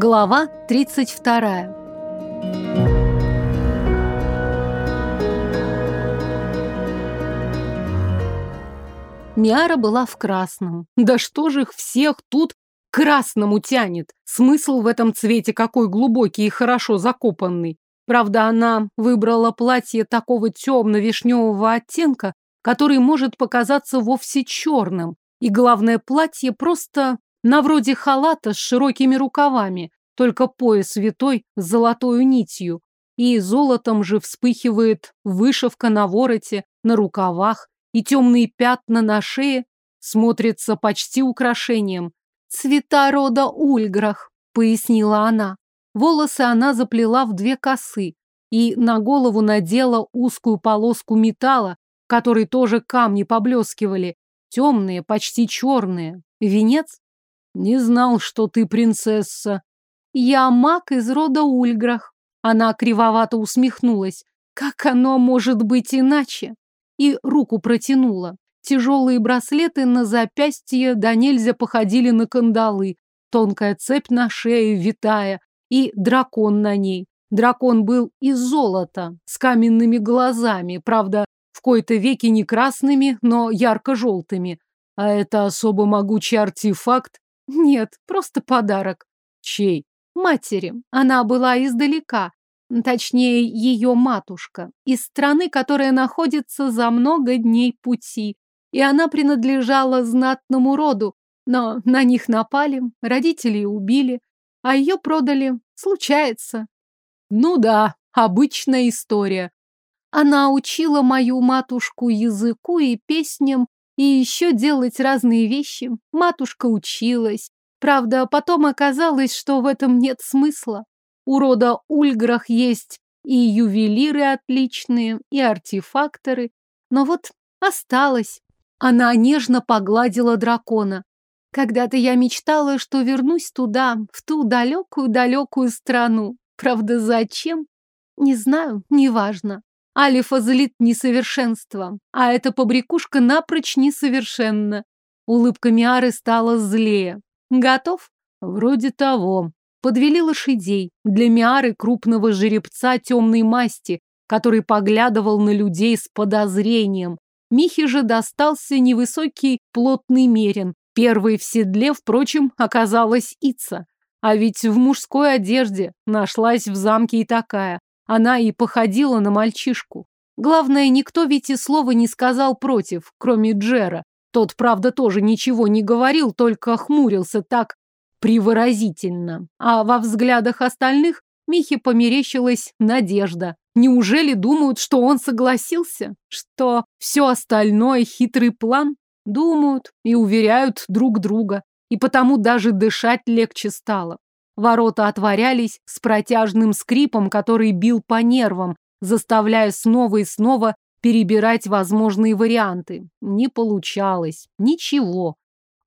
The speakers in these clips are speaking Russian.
Глава 32. Миара была в красном. Да что же их всех тут к красному тянет? Смысл в этом цвете какой глубокий и хорошо закопанный. Правда, она выбрала платье такого темно-вишневого оттенка, который может показаться вовсе черным. И главное, платье просто на вроде халата с широкими рукавами, только пояс витой с золотой нитью. И золотом же вспыхивает вышивка на вороте, на рукавах, и темные пятна на шее смотрятся почти украшением. «Цвета рода Ульграх», — пояснила она. Волосы она заплела в две косы и на голову надела узкую полоску металла, в которой тоже камни поблескивали, темные, почти черные. Венец? Не знал, что ты принцесса. Я маг из рода Ульграх. Она кривовато усмехнулась. Как оно может быть иначе? И руку протянула. Тяжелые браслеты на запястье да нельзя походили на кандалы. Тонкая цепь на шее витая и дракон на ней. Дракон был из золота, с каменными глазами, правда, в кои-то веки не красными, но ярко-желтыми. А это особо могучий артефакт? Нет, просто подарок. Чей? Матери. Она была издалека. Точнее, ее матушка. Из страны, которая находится за много дней пути. И она принадлежала знатному роду, но на них напали, родители убили, а ее продали. Случается. Ну да, обычная история. Она учила мою матушку языку и песням, и еще делать разные вещи. Матушка училась. Правда, потом оказалось, что в этом нет смысла. У рода Ульграх есть и ювелиры отличные, и артефакторы. Но вот осталось. Она нежно погладила дракона. Когда-то я мечтала, что вернусь туда, в ту далекую-далекую страну. Правда, зачем? Не знаю, неважно. Алифа злит несовершенством, а эта побрякушка напрочь несовершенна. Улыбка Миары стала злее. Готов? Вроде того. Подвели лошадей. Для Миары крупного жеребца темной масти, который поглядывал на людей с подозрением. Михе же достался невысокий плотный мерин. Первой в седле, впрочем, оказалась Ица. А ведь в мужской одежде нашлась в замке и такая. Она и походила на мальчишку. Главное, никто ведь и слова не сказал против, кроме Джера. Тот, правда, тоже ничего не говорил, только хмурился так привыразительно. А во взглядах остальных Михе померещилась надежда. Неужели думают, что он согласился? Что все остальное хитрый план? Думают и уверяют друг друга и потому даже дышать легче стало. Ворота отворялись с протяжным скрипом, который бил по нервам, заставляя снова и снова перебирать возможные варианты. Не получалось. Ничего.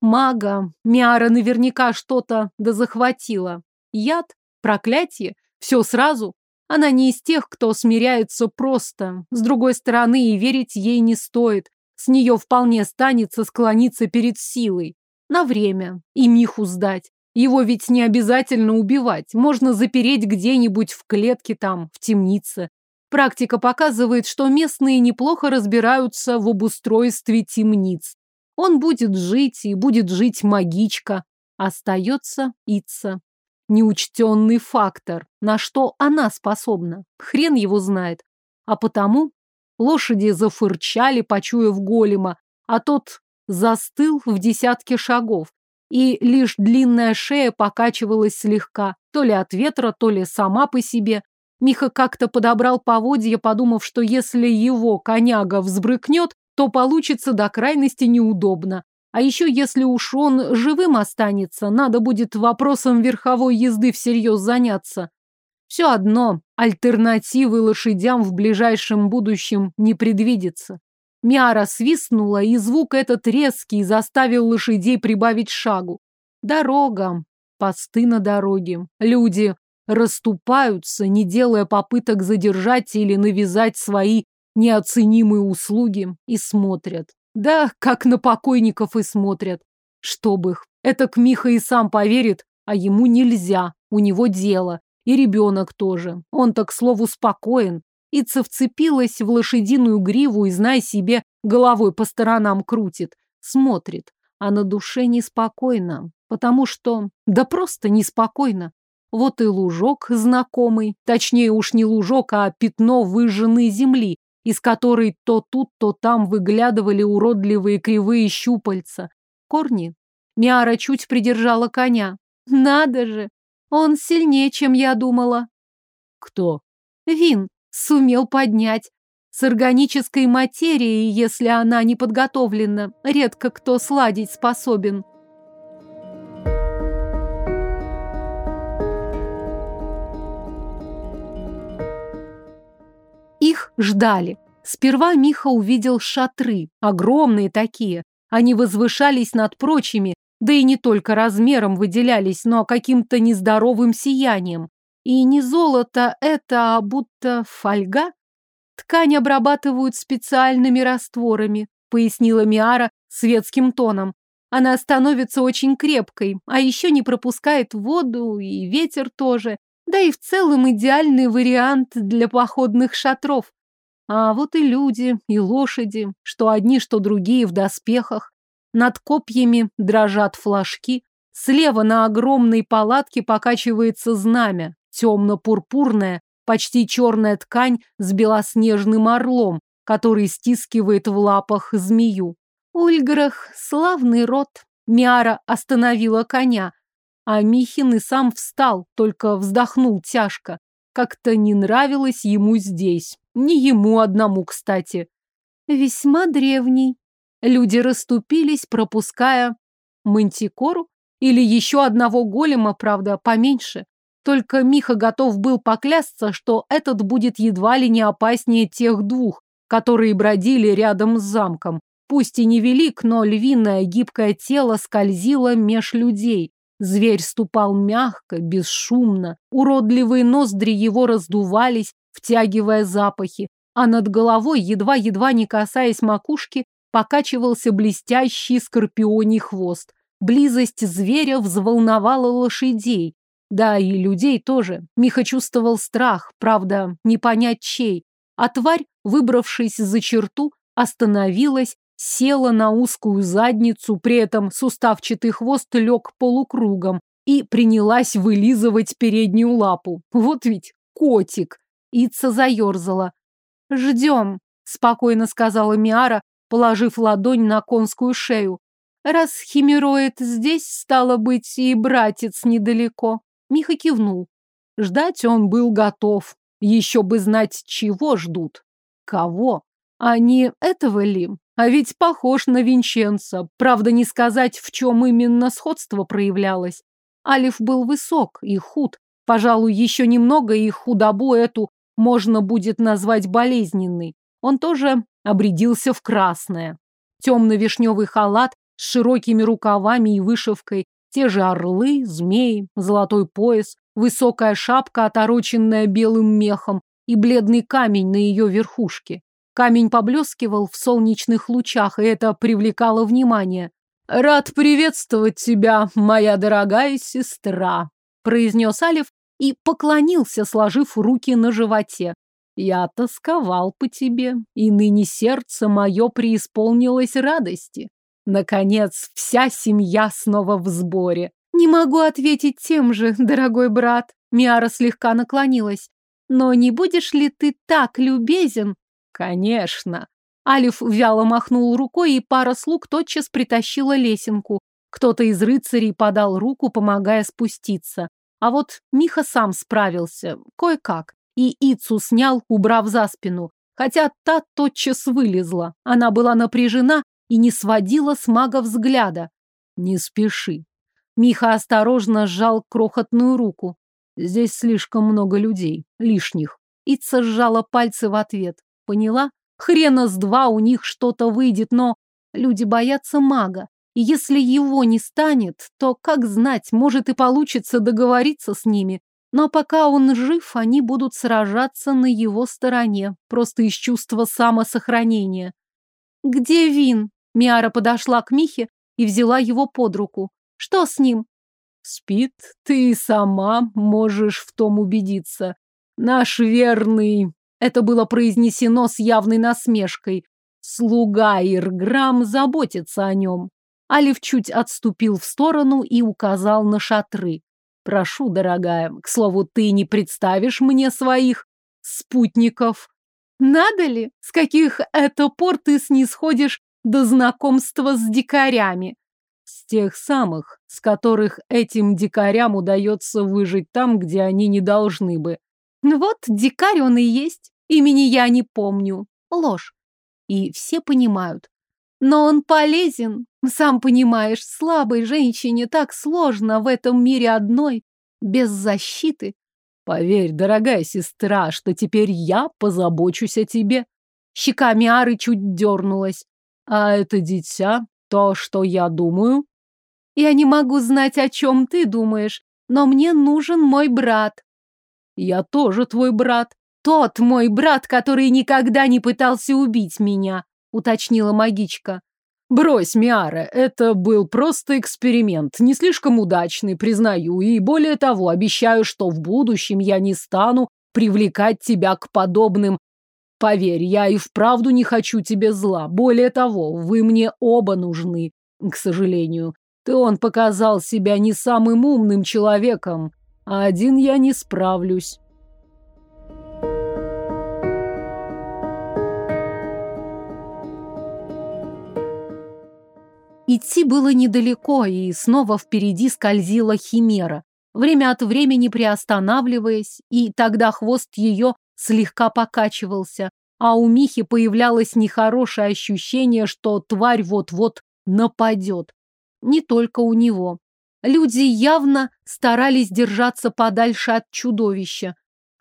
Мага, Миара наверняка что-то да захватила. Яд, проклятие, все сразу. Она не из тех, кто смиряется просто. С другой стороны, и верить ей не стоит. С нее вполне станется склониться перед силой. На время. И Миху сдать. Его ведь не обязательно убивать. Можно запереть где-нибудь в клетке там, в темнице. Практика показывает, что местные неплохо разбираются в обустройстве темниц. Он будет жить, и будет жить магичка. Остается Ица. Неучтенный фактор. На что она способна? Хрен его знает. А потому лошади зафырчали, почуяв голема, а тот застыл в десятке шагов, и лишь длинная шея покачивалась слегка, то ли от ветра, то ли сама по себе. Миха как-то подобрал поводья, подумав, что если его коняга взбрыкнет, то получится до крайности неудобно. А еще если уж он живым останется, надо будет вопросом верховой езды всерьез заняться. Все одно, альтернативы лошадям в ближайшем будущем не предвидится. Миара свистнула, и звук этот резкий заставил лошадей прибавить шагу. Дорога, посты на дороге. Люди расступаются, не делая попыток задержать или навязать свои неоценимые услуги, и смотрят. Да, как на покойников и смотрят. Чтоб их. Это к Миха и сам поверит, а ему нельзя. у него дело. И ребенок тоже. Он-то, к слову, спокоен. Ица вцепилась в лошадиную гриву и, знай себе, головой по сторонам крутит. Смотрит. А на душе неспокойно. Потому что... Да просто неспокойно. Вот и лужок знакомый. Точнее уж не лужок, а пятно выжженной земли, из которой то тут, то там выглядывали уродливые кривые щупальца. Корни. Миара чуть придержала коня. Надо же! Он сильнее, чем я думала. Кто? Вин сумел поднять. С органической материей, если она не подготовлена, редко кто сладить способен. Их ждали. Сперва Миха увидел шатры, огромные такие. Они возвышались над прочими, да и не только размером выделялись, но каким-то нездоровым сиянием. И не золото это, а будто фольга. Ткань обрабатывают специальными растворами, пояснила Миара светским тоном. Она становится очень крепкой, а еще не пропускает воду и ветер тоже. Да и в целом идеальный вариант для походных шатров. А вот и люди, и лошади, что одни, что другие в доспехах. Над копьями дрожат флажки. Слева на огромной палатке покачивается знамя, темно-пурпурная, почти черная ткань с белоснежным орлом, который стискивает в лапах змею. Ульграх — славный род. Миара остановила коня, а Михин и сам встал, только вздохнул тяжко. Как-то не нравилось ему здесь. Не ему одному, кстати. Весьма древний. Люди расступились, пропуская мантикору или еще одного голема, правда, поменьше. Только Миха готов был поклясться, что этот будет едва ли не опаснее тех двух, которые бродили рядом с замком. Пусть и невелик, но львиное гибкое тело скользило меж людей. Зверь ступал мягко, бесшумно. Уродливые ноздри его раздувались, втягивая запахи, а над головой, едва-едва не касаясь макушки, покачивался блестящий скорпионий хвост. Близость зверя взволновала лошадей. Да, и людей тоже. Миха чувствовал страх, правда, не понять чей. А тварь, выбравшись за черту, остановилась, села на узкую задницу, при этом суставчатый хвост лег полукругом и принялась вылизывать переднюю лапу. Вот ведь котик! Ица заерзала. «Ждем», — спокойно сказала Миара, положив ладонь на конскую шею. «Раз химероид здесь, стало быть, и братец недалеко». Миха кивнул. Ждать он был готов. Еще бы знать, чего ждут. Кого? А не этого ли? А ведь похож на Винченца. Правда, не сказать, в чем именно сходство проявлялось. Алиф был высок и худ. Пожалуй, еще немного и худобу эту можно будет назвать болезненной. Он тоже обрядился в красное. Темно-вишневый халат с широкими рукавами и вышивкой, те же орлы, змеи, золотой пояс, высокая шапка, отороченная белым мехом, и бледный камень на ее верхушке. Камень поблескивал в солнечных лучах, и это привлекало внимание. «Рад приветствовать тебя, моя дорогая сестра», — произнес Алиф и поклонился, сложив руки на животе. «Я тосковал по тебе, и ныне сердце мое преисполнилось радости. Наконец, вся семья снова в сборе. Не могу ответить тем же, дорогой брат. Миара слегка наклонилась. Но не будешь ли ты так любезен? Конечно. Алиф вяло махнул рукой, и пара слуг тотчас притащила лесенку. Кто-то из рыцарей подал руку, помогая спуститься. А вот Миха сам справился, кое-как. И Ицу снял, убрав за спину. Хотя та тотчас вылезла. Она была напряжена и не сводила с мага взгляда. «Не спеши». Миха осторожно сжал крохотную руку. «Здесь слишком много людей, лишних». Ица сжала пальцы в ответ. Поняла? Хрена с два у них что-то выйдет, но люди боятся мага. И если его не станет, то, как знать, может и получится договориться с ними. Но пока он жив, они будут сражаться на его стороне, просто из чувства самосохранения. «Где Вин?» Миара подошла к Михе и взяла его под руку. Что с ним? Спит, ты сама можешь в том убедиться. Наш верный... Это было произнесено с явной насмешкой. Слуга Ирграм заботится о нем. Алиф чуть отступил в сторону и указал на шатры. Прошу, дорогая, к слову, ты не представишь мне своих спутников. Надо ли? С каких это пор ты снисходишь до знакомства с дикарями? С тех самых, с которых этим дикарям удается выжить там, где они не должны бы. Ну вот, дикарь он и есть. Имени я не помню. Ложь. И все понимают. Но он полезен. Сам понимаешь, слабой женщине так сложно в этом мире одной, без защиты. Поверь, дорогая сестра, что теперь я позабочусь о тебе. Щека Миары чуть дернулась. А это дитя, то, что я думаю. Я не могу знать, о чем ты думаешь, но мне нужен мой брат. Я тоже твой брат. Тот мой брат, который никогда не пытался убить меня, уточнила магичка. Брось, Миара, это был просто эксперимент, не слишком удачный, признаю, и более того, обещаю, что в будущем я не стану привлекать тебя к подобным. Поверь, я и вправду не хочу тебе зла. Более того, вы мне оба нужны, к сожалению. Ты он показал себя не самым умным человеком, а один я не справлюсь. Идти было недалеко, и снова впереди скользила химера, время от времени приостанавливаясь, и тогда хвост ее слегка покачивался, а у Михи появлялось нехорошее ощущение, что тварь вот-вот нападет. Не только у него. Люди явно старались держаться подальше от чудовища.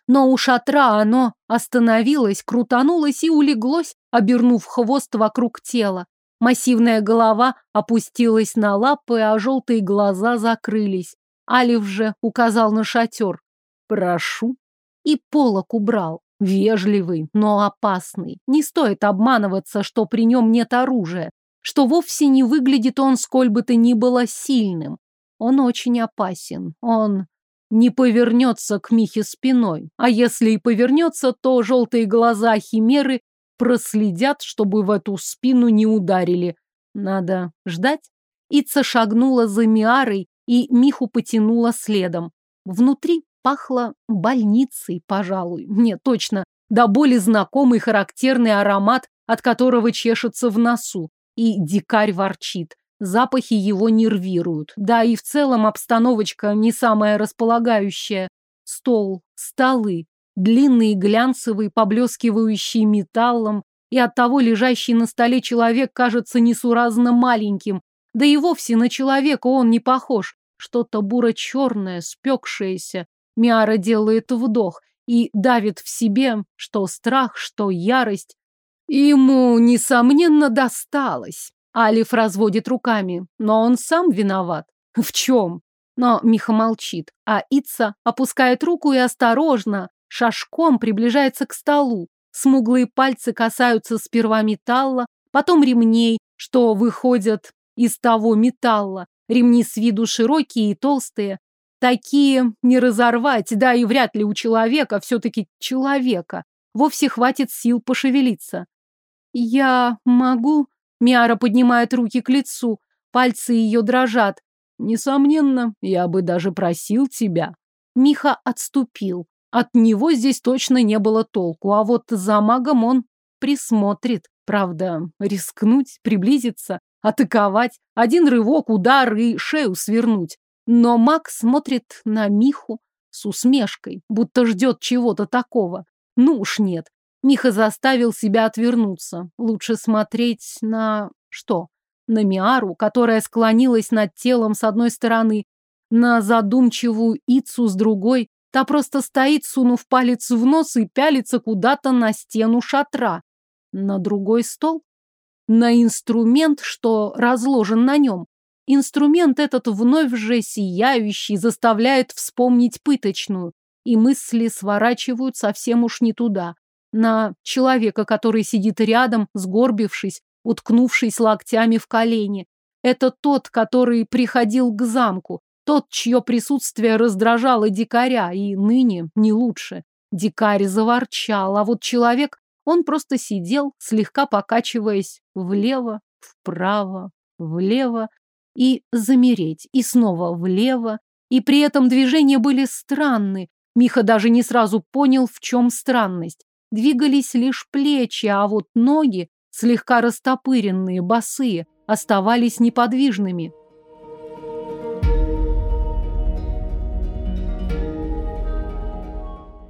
Но у шатра оно остановилось, крутанулось и улеглось, обернув хвост вокруг тела. Массивная голова опустилась на лапы, а желтые глаза закрылись. Алиф же указал на шатер. «Прошу». И полок убрал. Вежливый, но опасный. Не стоит обманываться, что при нем нет оружия, что вовсе не выглядит он сколь бы то ни было сильным. Он очень опасен. Он не повернется к Михе спиной. А если и повернется, то желтые глаза Химеры проследят, чтобы в эту спину не ударили. Надо ждать. Ица шагнула за Миарой, и Миху потянула следом. Внутри пахло больницей, пожалуй. Нет, точно, да более знакомый характерный аромат, от которого чешется в носу. И дикарь ворчит. Запахи его нервируют. Да и в целом обстановочка не самая располагающая. Стол, столы, длинный, глянцевый, поблескивающий металлом, и оттого лежащий на столе человек кажется несуразно маленьким, да и вовсе на человека он не похож. Что-то буро-черное, спекшееся. Миара делает вдох и давит в себе, что страх, что ярость. Ему, несомненно, досталось. Алиф разводит руками, но он сам виноват. В чем? Но Миха молчит, а Ица опускает руку и осторожно, шажком приближается к столу. Смуглые пальцы касаются сперва металла, потом ремней, что выходят из того металла. Ремни с виду широкие и толстые. Такие не разорвать, да и вряд ли у человека, все-таки человека, вовсе хватит сил пошевелиться. «Я могу?» Миара поднимает руки к лицу, пальцы ее дрожат. «Несомненно, я бы даже просил тебя». Миха отступил. От него здесь точно не было толку, а вот за магом он присмотрит. Правда, рискнуть, приблизиться, атаковать, один рывок, удар и шею свернуть. Но маг смотрит на Миху с усмешкой, будто ждет чего-то такого. Ну уж нет. Миха заставил себя отвернуться. Лучше смотреть на... что? На Миару, которая склонилась над телом с одной стороны, на задумчивую Ицу с другой, Та просто стоит, сунув палец в нос и пялится куда-то на стену шатра. На другой стол? На инструмент, что разложен на нем. Инструмент этот вновь же сияющий заставляет вспомнить пыточную. И мысли сворачивают совсем уж не туда. На человека, который сидит рядом, сгорбившись, уткнувшись локтями в колени. Это тот, который приходил к замку, Тот, чье присутствие раздражало дикаря, и ныне не лучше. Дикарь заворчал, а вот человек, он просто сидел, слегка покачиваясь влево, вправо, влево, и замереть, и снова влево, и при этом движения были странны. Миха даже не сразу понял, в чем странность. Двигались лишь плечи, а вот ноги, слегка растопыренные, босые, оставались неподвижными.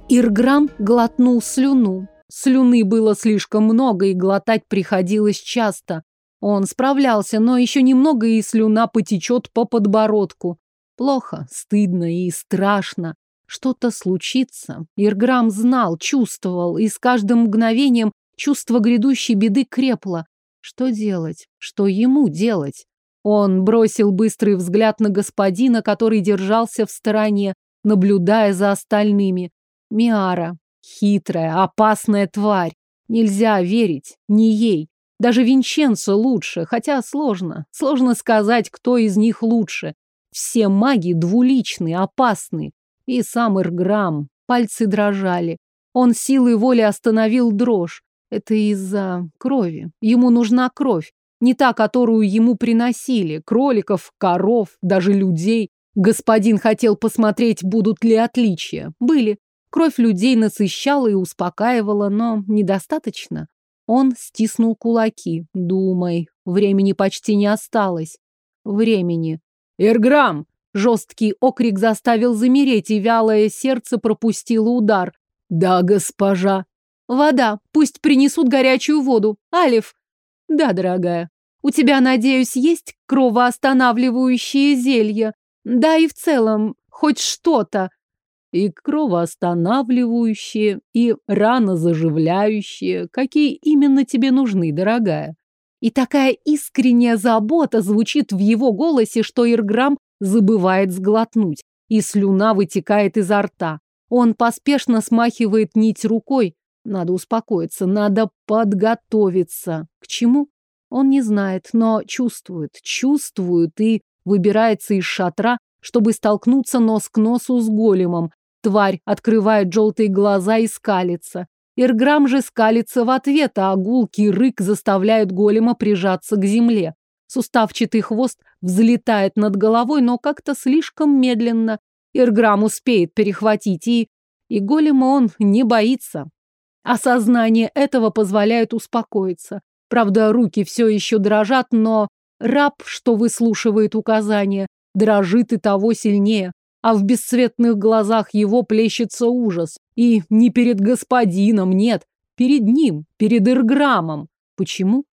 Ирграм глотнул слюну. Слюны было слишком много, и глотать приходилось часто. Он справлялся, но еще немного, и слюна потечет по подбородку. Плохо, стыдно и страшно. Что-то случится. Ирграм знал, чувствовал, и с каждым мгновением чувство грядущей беды крепло. Что делать? Что ему делать? Он бросил быстрый взгляд на господина, который держался в стороне, наблюдая за остальными. Миара. Хитрая, опасная тварь. Нельзя верить. Не ей. Даже Винченцо лучше, хотя сложно. Сложно сказать, кто из них лучше. Все маги двуличны, опасны. И сам Ирграм. Пальцы дрожали. Он силой воли остановил дрожь. Это из-за крови. Ему нужна кровь. Не та, которую ему приносили. Кроликов, коров, даже людей. Господин хотел посмотреть, будут ли отличия. Были. Кровь людей насыщала и успокаивала, но недостаточно. Он стиснул кулаки. Думай, времени почти не осталось. Времени. «Эрграм!» Жесткий окрик заставил замереть, и вялое сердце пропустило удар. «Да, госпожа!» «Вода! Пусть принесут горячую воду! Алиф!» «Да, дорогая. У тебя, надеюсь, есть кровоостанавливающие зелья? Да и в целом, хоть что-то!» и кровоостанавливающие, и ранозаживляющие. Какие именно тебе нужны, дорогая? И такая искренняя забота звучит в его голосе, что Ирграм забывает сглотнуть, и слюна вытекает изо рта. Он поспешно смахивает нить рукой. Надо успокоиться, надо подготовиться. К чему? Он не знает, но чувствует, чувствует и выбирается из шатра, чтобы столкнуться нос к носу с големом, Тварь открывает желтые глаза и скалится. Ирграм же скалится в ответ, а гулкий рык заставляет голема прижаться к земле. Суставчатый хвост взлетает над головой, но как-то слишком медленно. Ирграм успеет перехватить, и... И голема он не боится. Осознание этого позволяет успокоиться. Правда, руки все еще дрожат, но раб, что выслушивает указания, дрожит и того сильнее а в бесцветных глазах его плещется ужас. И не перед господином, нет, перед ним, перед Ирграмом. Почему?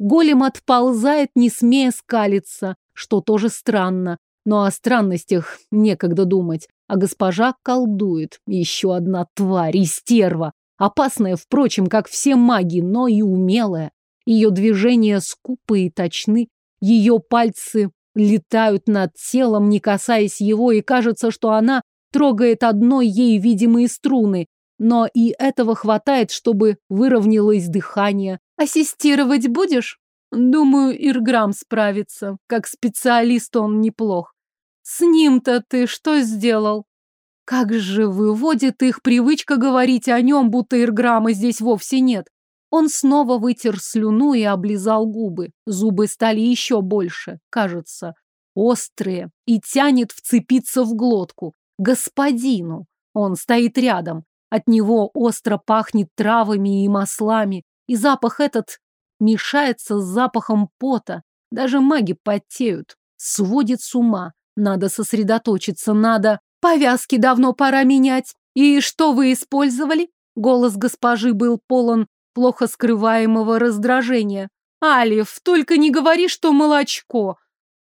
Голем отползает, не смея скалиться, что тоже странно. Но о странностях некогда думать. А госпожа колдует. Еще одна тварь и стерва. Опасная, впрочем, как все маги, но и умелая. Ее движения скупы и точны. Ее пальцы летают над телом, не касаясь его, и кажется, что она трогает одной ей видимые струны. Но и этого хватает, чтобы выровнялось дыхание. Ассистировать будешь? Думаю, Ирграм справится. Как специалист он неплох. С ним-то ты что сделал? Как же выводит их привычка говорить о нем, будто Ирграма здесь вовсе нет. Он снова вытер слюну и облизал губы. Зубы стали еще больше, кажется, острые, и тянет вцепиться в глотку. Господину. Он стоит рядом. От него остро пахнет травами и маслами, и запах этот мешается с запахом пота. Даже маги потеют. Сводит с ума. Надо сосредоточиться, надо... Повязки давно пора менять. И что вы использовали? Голос госпожи был полон плохо скрываемого раздражения. «Алиф, только не говори, что молочко!»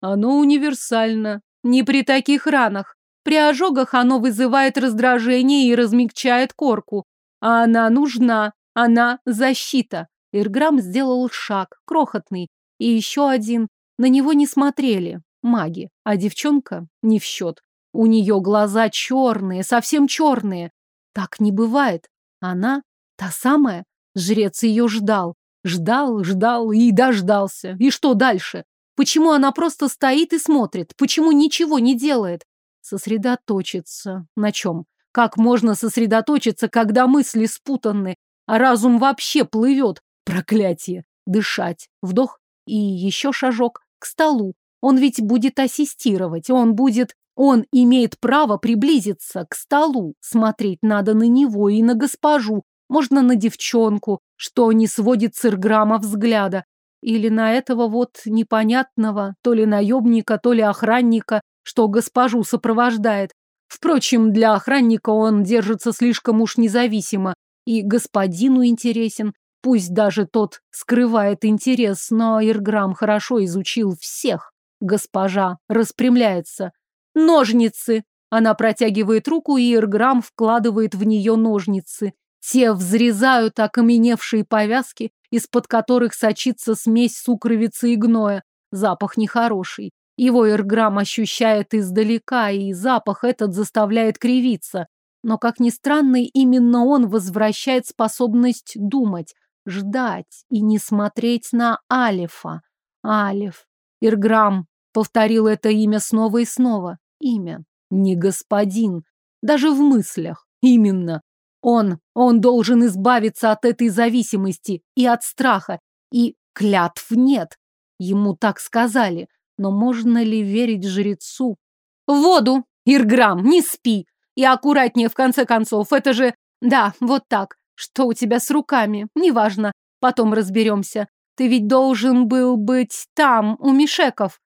Оно универсально. Не при таких ранах. При ожогах оно вызывает раздражение и размягчает корку. А она нужна. Она защита. Ирграм сделал шаг, крохотный. И еще один. На него не смотрели. Маги. А девчонка не в счет. У нее глаза черные, совсем черные. Так не бывает. Она та самая. Жрец ее ждал. Ждал, ждал и дождался. И что дальше? Почему она просто стоит и смотрит? Почему ничего не делает? Сосредоточиться. На чем? Как можно сосредоточиться, когда мысли спутаны, а разум вообще плывет? Проклятие. Дышать. Вдох и еще шажок к столу. Он ведь будет ассистировать, он будет... Он имеет право приблизиться к столу. Смотреть надо на него и на госпожу, можно на девчонку, что не сводит с Ирграма взгляда. Или на этого вот непонятного, то ли наемника, то ли охранника, что госпожу сопровождает. Впрочем, для охранника он держится слишком уж независимо. И господину интересен, пусть даже тот скрывает интерес, но Ирграм хорошо изучил всех. Госпожа распрямляется. Ножницы! Она протягивает руку, и Ирграм вкладывает в нее ножницы. Те взрезают окаменевшие повязки, из-под которых сочится смесь сукровицы и гноя. Запах нехороший. Его Ирграм ощущает издалека, и запах этот заставляет кривиться. Но, как ни странно, именно он возвращает способность думать, ждать и не смотреть на Алифа. Алиф. Ирграм повторил это имя снова и снова. Имя. Не господин. Даже в мыслях. Именно. Он, он должен избавиться от этой зависимости и от страха, и клятв нет. Ему так сказали, но можно ли верить жрецу? Воду, Ирграм, не спи. И аккуратнее, в конце концов, это же... Да, вот так. Что у тебя с руками? Неважно. Потом разберемся. Ты ведь должен был быть там, у Мишеков.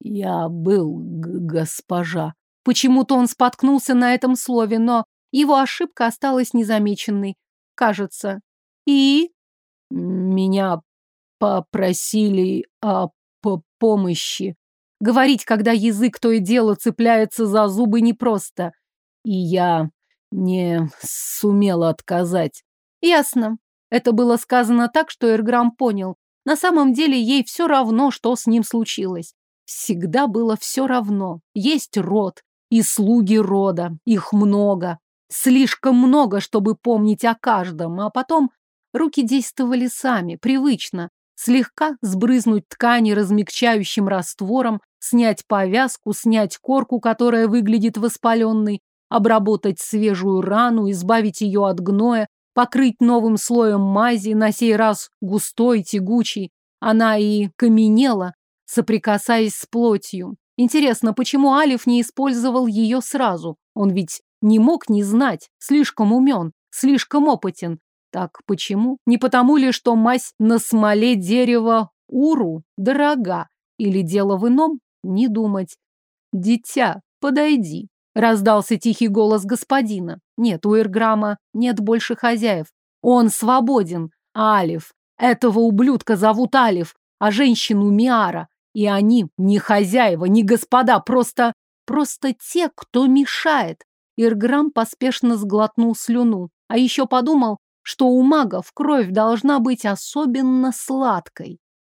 Я был, госпожа. Почему-то он споткнулся на этом слове, но его ошибка осталась незамеченной. Кажется. И? Меня попросили о помощи. Говорить, когда язык то и дело цепляется за зубы, непросто. И я не сумела отказать. Ясно. Это было сказано так, что Эрграм понял. На самом деле ей все равно, что с ним случилось. Всегда было все равно. Есть род и слуги рода. Их много. Слишком много, чтобы помнить о каждом, а потом руки действовали сами, привычно. Слегка сбрызнуть ткани размягчающим раствором, снять повязку, снять корку, которая выглядит воспаленной, обработать свежую рану, избавить ее от гноя, покрыть новым слоем мази, на сей раз густой, тягучий. Она и каменела, соприкасаясь с плотью. Интересно, почему Алиф не использовал ее сразу? Он ведь не мог не знать, слишком умен, слишком опытен. Так почему? Не потому ли, что мазь на смоле дерева уру дорога? Или дело в ином? Не думать. Дитя, подойди. Раздался тихий голос господина. Нет, у Ирграма нет больше хозяев. Он свободен. Алиф. Этого ублюдка зовут Алиф, а женщину Миара. И они не хозяева, не господа, просто... Просто те, кто мешает. Ирграм поспешно сглотнул слюну, а еще подумал, что у магов кровь должна быть особенно сладкой.